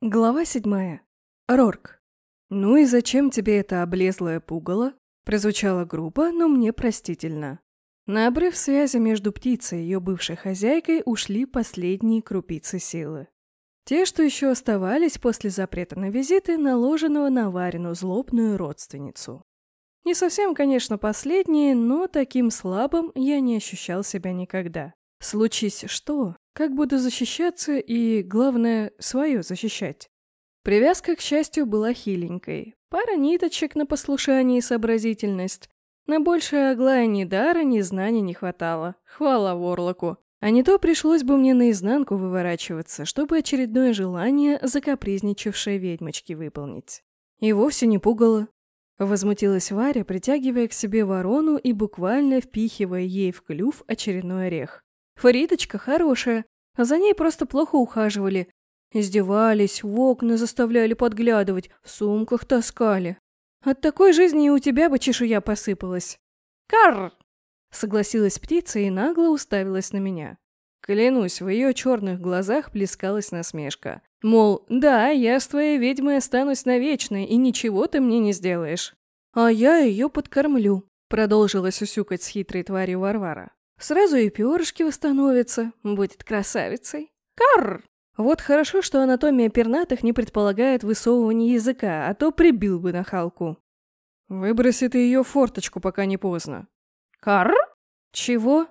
Глава седьмая. Рорк. «Ну и зачем тебе это облезлое пугало?» Прозвучало грубо, но мне простительно. На обрыв связи между птицей и ее бывшей хозяйкой ушли последние крупицы силы. Те, что еще оставались после запрета на визиты, наложенного на Варину злобную родственницу. Не совсем, конечно, последние, но таким слабым я не ощущал себя никогда. Случись что, как буду защищаться и, главное, свое защищать? Привязка, к счастью, была хиленькой. Пара ниточек на послушание и сообразительность. На большее Аглая ни дара, ни знаний не хватало. Хвала Ворлоку. А не то пришлось бы мне наизнанку выворачиваться, чтобы очередное желание закапризничавшей ведьмочки выполнить. И вовсе не пугало. Возмутилась Варя, притягивая к себе ворону и буквально впихивая ей в клюв очередной орех. Фаридочка хорошая, а за ней просто плохо ухаживали. Издевались, в окна заставляли подглядывать, в сумках таскали. От такой жизни и у тебя бы чешуя посыпалась. Карр! Согласилась птица и нагло уставилась на меня. Клянусь, в ее черных глазах плескалась насмешка. Мол, да, я с твоей ведьмой останусь навечно, и ничего ты мне не сделаешь. А я ее подкормлю, продолжила сюсюкать с хитрой тварью Варвара. Сразу и перышки восстановятся, будет красавицей. Карр! Вот хорошо, что анатомия пернатых не предполагает высовывание языка, а то прибил бы на халку. Выброси ты ее форточку, пока не поздно. Карр? Чего?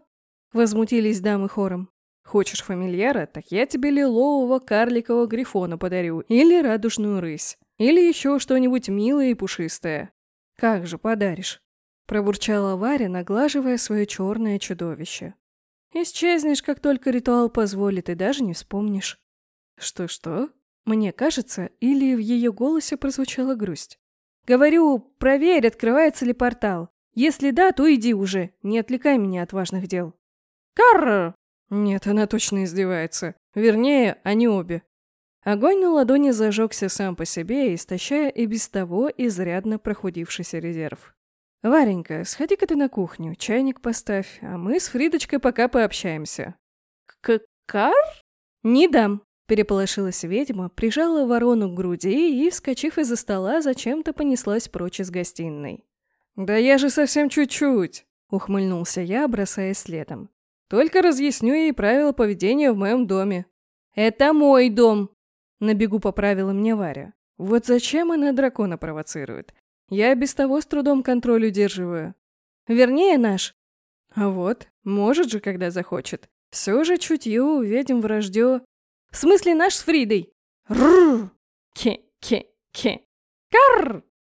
Возмутились дамы хором. Хочешь фамильяра, так я тебе лилового карликового грифона подарю, или радужную рысь, или еще что-нибудь милое и пушистое. Как же подаришь? Пробурчала Варя, наглаживая свое черное чудовище. Исчезнешь, как только ритуал позволит, и даже не вспомнишь. Что-что? Мне кажется, или в ее голосе прозвучала грусть. Говорю, проверь, открывается ли портал. Если да, то иди уже, не отвлекай меня от важных дел. Карр! Нет, она точно издевается. Вернее, они обе. Огонь на ладони зажегся сам по себе, истощая и без того изрядно прохудившийся резерв. «Варенька, сходи-ка ты на кухню, чайник поставь, а мы с Фридочкой пока пообщаемся». «К-кар?» «Не дам», — переполошилась ведьма, прижала ворону к груди и, вскочив из-за стола, зачем-то понеслась прочь из гостиной. «Да я же совсем чуть-чуть», — ухмыльнулся я, бросаясь следом. «Только разъясню ей правила поведения в моем доме». «Это мой дом», — на бегу поправила мне Варя. «Вот зачем она дракона провоцирует? Я без того с трудом контроль удерживаю. Вернее, наш. А вот, может же, когда захочет. Все же чутью ведьм враждё. В смысле наш с Фридой? Рррр! Ке-ке-ке. Карр!